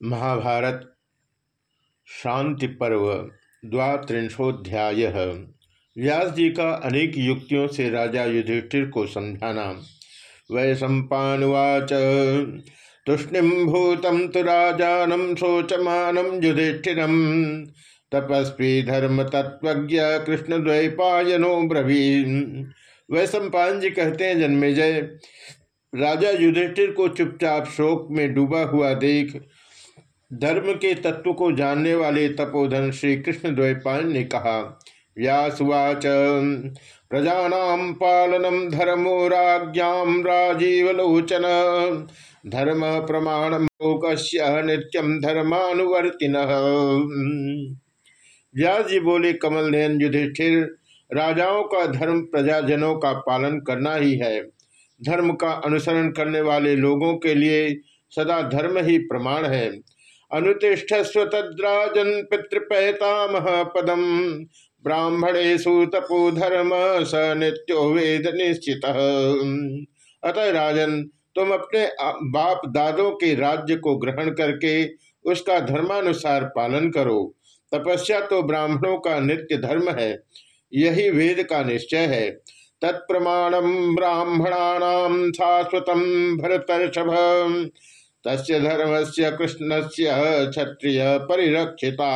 महाभारत, शांति पर्व, द्वात्रिंशोध्याय। व्यास जी का अनेक युक्तियों से राजा युधिष्ठिर को समझाना। वै सम्पावाच तुष्णिम भूतम तो राजानम शोचमानम युधिष्ठिरम तपस्वी धर्म तत्व कृष्ण द्वैपायनो ब्रवीन। वै सम्पान जी कहते हैं, जन्मेजय, राजा युधिष्ठिर को चुपचाप शोक में डूबा हुआ देख धर्म के तत्व को जानने वाले तपोधन श्री कृष्ण द्वैपाल ने कहा, व्यासुवाच प्रजानाम पालनम धर्मो राजीवलोचन। धर्म प्रमाण नित्यम धर्मानुवर्तिन। व्यास जी बोले कमल नयन युधिष्ठिर, राजाओं का धर्म प्रजाजनों का पालन करना ही है। धर्म का अनुसरण करने वाले लोगों के लिए सदा धर्म ही प्रमाण है। अनुतिष्ठ स्वतद्राजन पितृपैतामह पदम ब्राह्मणेशु तपो धर्म स नित्यो वेद निश्चित। अतः राजन, तुम अपने बाप दादों के राज्य को ग्रहण करके उसका धर्मानुसार पालन करो। तपस्या तो ब्राह्मणों का नित्य धर्म है, यही वेद का निश्चय है। तत्प्रमाणम ब्राह्मणानाम शाश्वत भरतर्षभ तस्य धर्म से कृष्ण से क्षत्रिय परिरक्षिता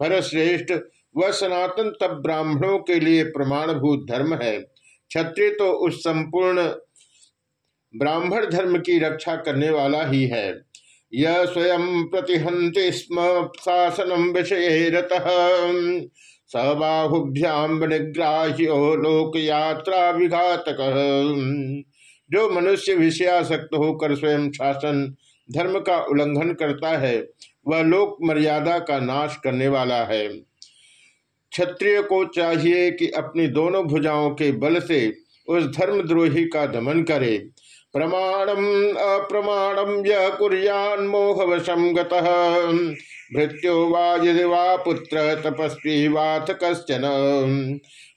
परश्रेष्ठ वह सनातन तब ब्राह्मणों के लिए प्रमाणभूत धर्म है। क्षत्रिय तो उस संपूर्ण ब्राह्मण धर्म की रक्षा करने वाला ही है। यह स्वयं प्रतिहंति स्म शासनम विषय रतः। सबाहुभ्याम निग्राह्यो लोक यात्रा विघातक जो मनुष्य विषयासक्त होकर स्वयं शासन, धर्म का उल्लंघन करता है, वह लोक मर्यादा का नाश करने वाला है। क्षत्रिय को चाहिए कि अपनी दोनों भुजाओं के बल से उस धर्मद्रोही का दमन करे। प्रमाणम अप्रमाणम यह कुरियान मोहवशम गृत्यो वा पुत्र तपस्वी वाथ कश्चन।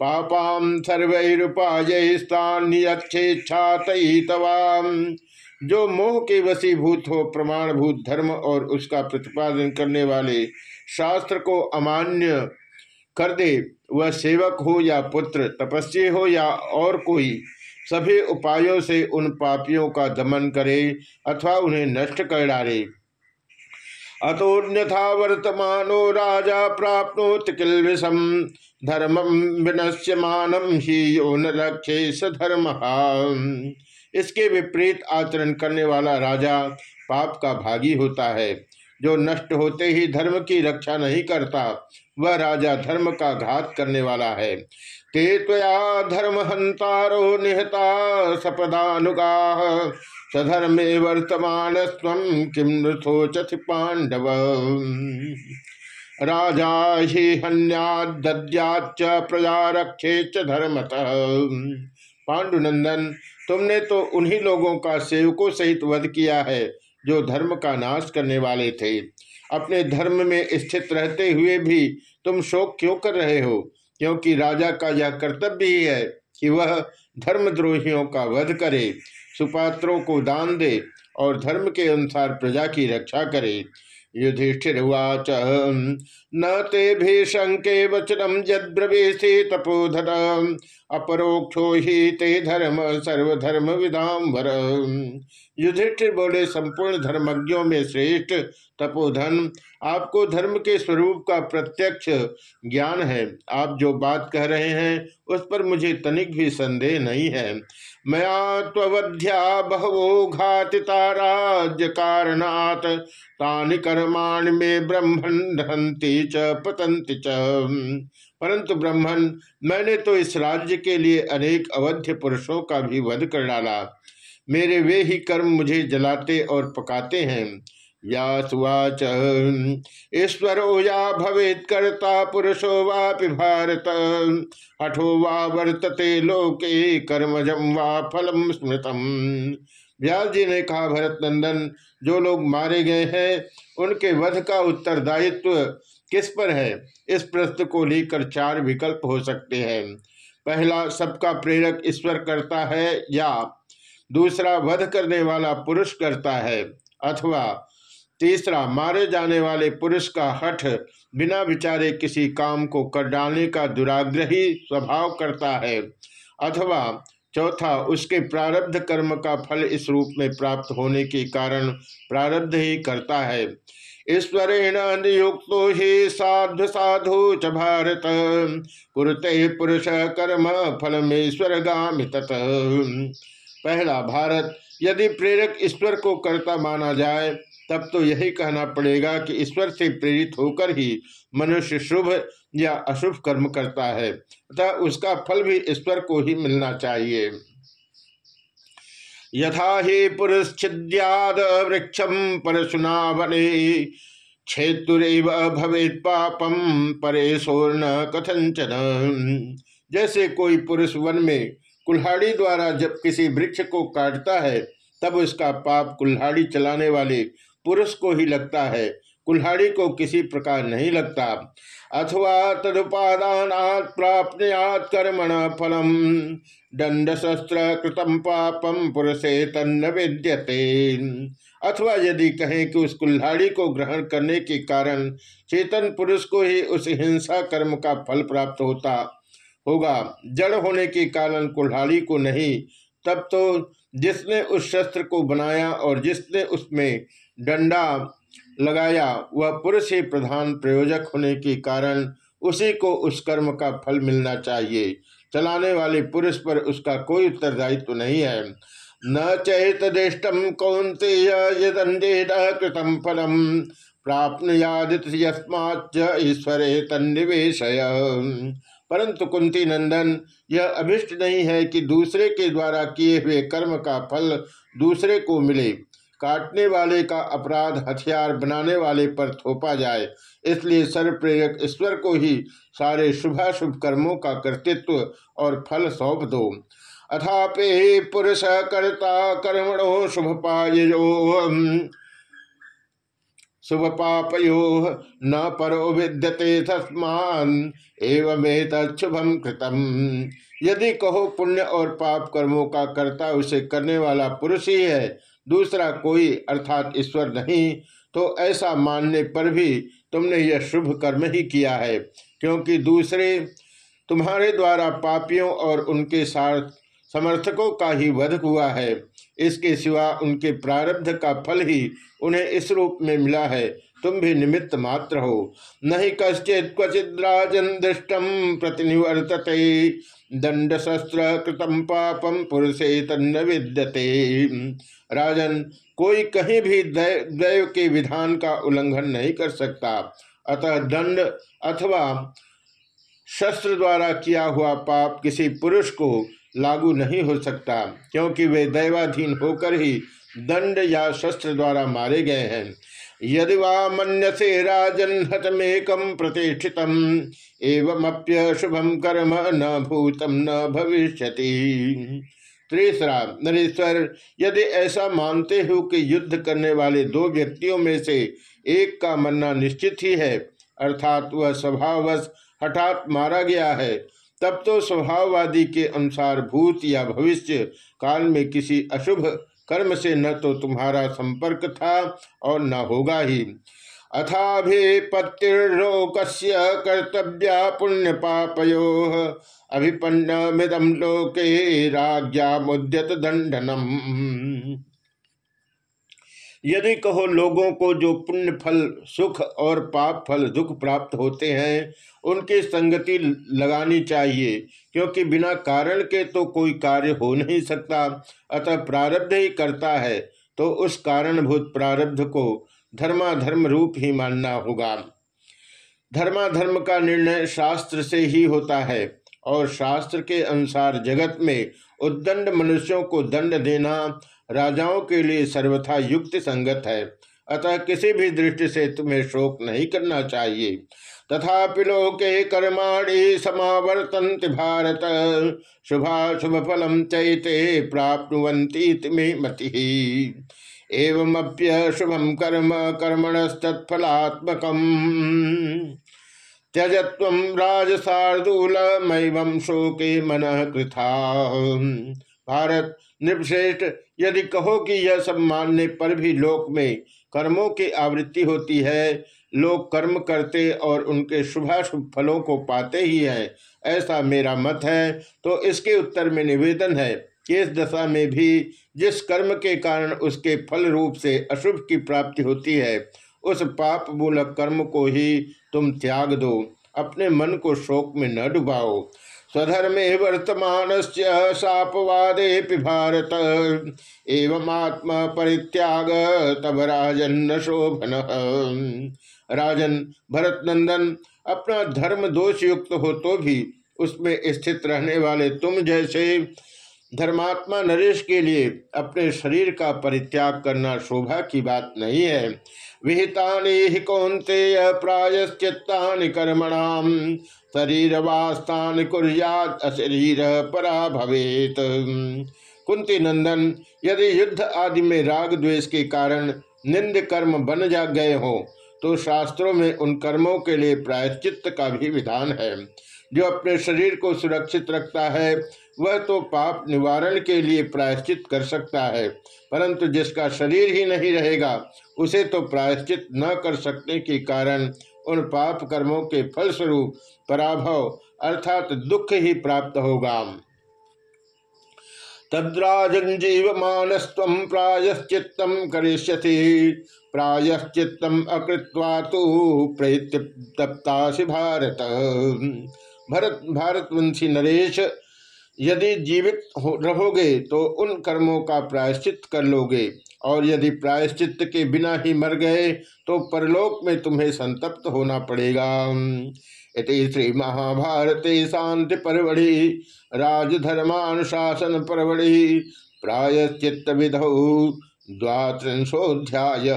पापाम सर्वैरुपायेच्छेच्छातवाम जो मोह के वसीभूत हो, प्रमाणभूत धर्म और उसका प्रतिपादन करने वाले शास्त्र को अमान्य कर दे, वह सेवक हो या पुत्र, तपस्वी हो या और कोई, सभी उपायों से उन पापियों का दमन करे अथवा उन्हें नष्ट कर डाले। अतोन्यथा वर्तमानो राजा प्राप्त किल विषम धर्मम विनश्यमानम ही यो न रक्षे सधर्म इसके विपरीत आचरण करने वाला राजा पाप का भागी होता है। जो नष्ट होते ही धर्म की रक्षा नहीं करता, वह राजा धर्म का घात करने वाला है। ते त्वया धर्म हंतारो निहता सपदानुगा सधर्मे वर्तमान स्व किम सोचति पांडव। राजा ही हन्याद्याच प्रजा रक्षे च धर्मतः। पांडुनंदन, तुमने तो उन्हीं लोगों का सेवकों सहित वध किया है, जो धर्म का नाश करने वाले थे। अपने धर्म में स्थित रहते हुए भी तुम शोक क्यों कर रहे हो? क्योंकि राजा का यह कर्तव्य ही है कि वह धर्मद्रोहियों का वध करे, सुपात्रों को दान दे और धर्म के अनुसार प्रजा की रक्षा करे। युधिष्ठिर्वाच। न ते भी शंके वचनम यद्रवीसी तपोधर अपरोक्षो ही ते धर्म, सर्वधर्म विधाम वर युधिष्ठिर बोले, संपूर्ण धर्मज्ञों में श्रेष्ठ तपोधन, आपको धर्म के स्वरूप का प्रत्यक्ष ज्ञान है। आप जो बात कह रहे हैं, उस पर मुझे तनिक भी संदेह नहीं है। मया त्वध्या बहवो घातिता राज्य कारणात तानि कर्माण में ब्रह्मण च पतंति च। परंतु ब्रह्मण मैंने तो इस राज्य के लिए अनेक अवध्य पुरुषों का भी वध कर डाला। मेरे वे ही कर्म मुझे जलाते और पकाते हैं। व्यासुवाच ईश्वरो या भवेत कर्ता पुरुषो वापि भारत। हठो वा वर्तते लोके कर्मजम वा फलम स्मृतम। व्यास जी ने कहा भरत नंदन जो लोग मारे गए हैं, उनके वध का उत्तरदायित्व किस पर है? इस प्रश्न को लेकर चार विकल्प हो सकते हैं। पहला, सबका प्रेरक ईश्वर करता है या दूसरा, वध करने वाला पुरुष करता है। अथवा तीसरा, मारे जाने वाले पुरुष का हठ बिना विचारे किसी काम को कर डालने का दुराग्रही स्वभाव करता है। अथवा, चौथा, उसके प्रारब्ध कर्म का फल इस रूप में प्राप्त होने के कारण प्रारब्ध ही करता है। ईश्वरेण नियुक्त ही साधु साधु च भारत, कुरते पुरुष कर्म फलमेश्वर गामि तत। पहला, भारत, यदि प्रेरक ईश्वर को कर्ता माना जाए तब तो यही कहना पड़ेगा कि ईश्वर से प्रेरित होकर ही मनुष्य शुभ या अशुभ कर्म करता है। अतः उसका फल भी ईश्वर को ही मिलना चाहिए। यथा ही पुरुष छिद्याद वृक्षम परशुना बने क्षेत्रुव भवेत पापम परे सोर्ण कथंचन जैसे कोई पुरुष वन में कुल्हाड़ी द्वारा जब किसी वृक्ष को काटता है, तब उसका पाप कुल्हाड़ी चलाने वाले पुरुष को ही लगता है, कुल्हाड़ी को किसी प्रकार नहीं लगता। अथवा तदुपादान प्राप्त कर्मण फलम दंड शस्त्र कृतम पापम पुरुषे तन्न विद्यते। अथवा यदि कहें कि उस कुल्हाड़ी को ग्रहण करने के कारण चेतन पुरुष को ही उस हिंसा कर्म का फल प्राप्त होता होगा। जड़ होने के कारण कुल्हाड़ी को नहीं, तब तो जिसने उस शस्त्र को बनाया और जिसने उसमें डंडा लगाया। वह पुरुष ही प्रधान प्रयोजक होने के कारण उसी को उस कर्म का फल मिलना चाहिए। चलाने वाले पुरुष पर उसका कोई उत्तरदायित्व तो नहीं है। न चैत दृष्टम कौंते कृतम फलम। प्राप्त यस्माच ईश्वरे तन्निवेश परंतु कुंती नंदन, यह अभिष्ट नहीं है कि दूसरे के द्वारा किए हुए कर्म का फल दूसरे को मिले। काटने वाले का अपराध हथियार बनाने वाले पर थोपा जाए, इसलिए सर्वप्रेरक ईश्वर को ही सारे शुभाशुभ कर्मों का कर्तृत्व और फल सौंप दो। अथापि पुरुष कर्ता कर्मणो शुभ पायो शुभ पापयो न परो विद्यते तस्मान एवं शुभम कृतम। यदि कहो पुण्य और पाप कर्मों का कर्ता उसे करने वाला पुरुष ही है दूसरा कोई अर्थात ईश्वर नहीं तो ऐसा मानने पर भी तुमने यह शुभ कर्म ही किया है, क्योंकि दूसरे तुम्हारे द्वारा पापियों और उनके साथ समर्थकों का ही वध हुआ है। इसके सिवा उनके प्रारब्ध का फल ही उन्हें इस रूप में मिला है। तुम भी निमित्त मात्र हो। नहीं कश्चित क्वचित राजन दृष्टम प्रतिनिवर्तते। दंड शस्त्र कृतम पापम पुरुषे तन्न विद्यते। राजन, कोई कहीं भी दैव के विधान का उल्लंघन नहीं कर सकता। अतः दंड अथवा शस्त्र द्वारा किया हुआ पाप किसी पुरुष को लागू नहीं हो सकता, क्योंकि वे दैवाधीन होकर ही दंड या शस्त्र द्वारा मारे गए हैं। यदि वा से राजन हतमेकम प्रतिष्ठित एवं शुभम कर्म न भूतम न भविष्य तीसरा नरेश्वर, यदि ऐसा मानते हो कि युद्ध करने वाले दो व्यक्तियों में से एक का मरना निश्चित ही है, अर्थात वह स्वभावश हठात मारा गया है, तब तो स्वभाववादी के अनुसार भूत या भविष्य काल में किसी अशुभ कर्म से न तो तुम्हारा संपर्क था और न होगा ही। अथाभिपत्तिर्लोक कर्तव्य पुण्य पापयो अभिपन्न मिदम लोके राजा मुद्यत दंडनम यदि कहो लोगों को जो पुण्य फल, सुख और पाप फल, दुख प्राप्त होते हैं, उनकी संगति लगानी चाहिए, क्योंकि बिना कारण के तो कोई कार्य हो नहीं सकता। अतः प्रारब्ध ही करता है तो उस कारणभूत प्रारब्ध को धर्माधर्म रूप ही मानना होगा। धर्माधर्म का निर्णय शास्त्र से ही होता है, और शास्त्र के अनुसार जगत में उद्दंड मनुष्यों को दंड देना राजाओं के लिए सर्वथा युक्त संगत है। अतः किसी भी दृष्टि से तुम्हें शोक नहीं करना चाहिए। तथा लोके कर्माणि समावर्तंत भारत। शुभा शुभ फलम चैते प्राप्नुवंती में मति। एवमप्य शुभम कर्म कर्मणस्तत्फलात्मक त्यजत्व राजसार्दूल मैव शोके मन कृथा। भारत निर्श्रेष्ठ यदि कहो कि यह सब मानने पर भी लोक में कर्मों की आवृत्ति होती है, लोग कर्म करते और उनके शुभाशुभ फलों को पाते ही हैं, ऐसा मेरा मत है तो इसके उत्तर में निवेदन है कि इस दशा में भी जिस कर्म के कारण उसके फल रूप से अशुभ की प्राप्ति होती है, उस पाप मूलक कर्म को ही तुम त्याग दो, अपने मन को शोक में न डुबाओ। स्वधर्मे वर्तमान सापवादे भारत। एवं आत्मा परित्याग तब राजन शोभन। राजन भरत नंदन अपना धर्म दोष युक्त हो तो भी उसमें स्थित रहने वाले तुम जैसे धर्मात्मा नरेश के लिए अपने शरीर का परित्याग करना शोभा की बात नहीं है। विहिता ही कौंते प्रायश्चित्ता कर्मणाम। शरीर वास्ता कुरियात अशरीर परा भवेत। कुंती नंदन, यदि युद्ध आदि में राग द्वेष के कारण निंद कर्म बन जा गए हो तो शास्त्रों में उन कर्मों के लिए प्रायश्चित का भी विधान है। जो अपने शरीर को सुरक्षित रखता है, वह तो पाप निवारण के लिए प्रायश्चित कर सकता है, परंतु जिसका शरीर ही नहीं रहेगा उसे तो प्रायश्चित न कर सकने के कारण उन पाप कर्मों के फलस्वरूप पराभव अर्थात दुख ही प्राप्त होगा। प्रायश्चित्तम करिष्यति प्रायश्चित्तम अकृत्वा तो भारत। भरत भारतवंशी नरेश यदि जीवित रहोगे तो उन कर्मों का प्रायश्चित कर लोगे। और यदि प्रायश्चित के बिना ही मर गए तो परलोक में तुम्हें संतप्त होना पड़ेगा। इति श्री महाभारते शांति परवड़ी, राजधर्मानुशासन परवड़ी प्रायश्चित विधौ द्वात्रिंशोध्याय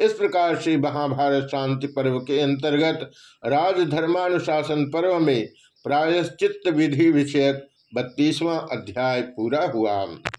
इस प्रकार श्री महाभारत शांति पर्व के अंतर्गत राजधर्मानुशासन पर्व में प्रायश्चित विधि विषयक बत्तीसवां अध्याय पूरा हुआ।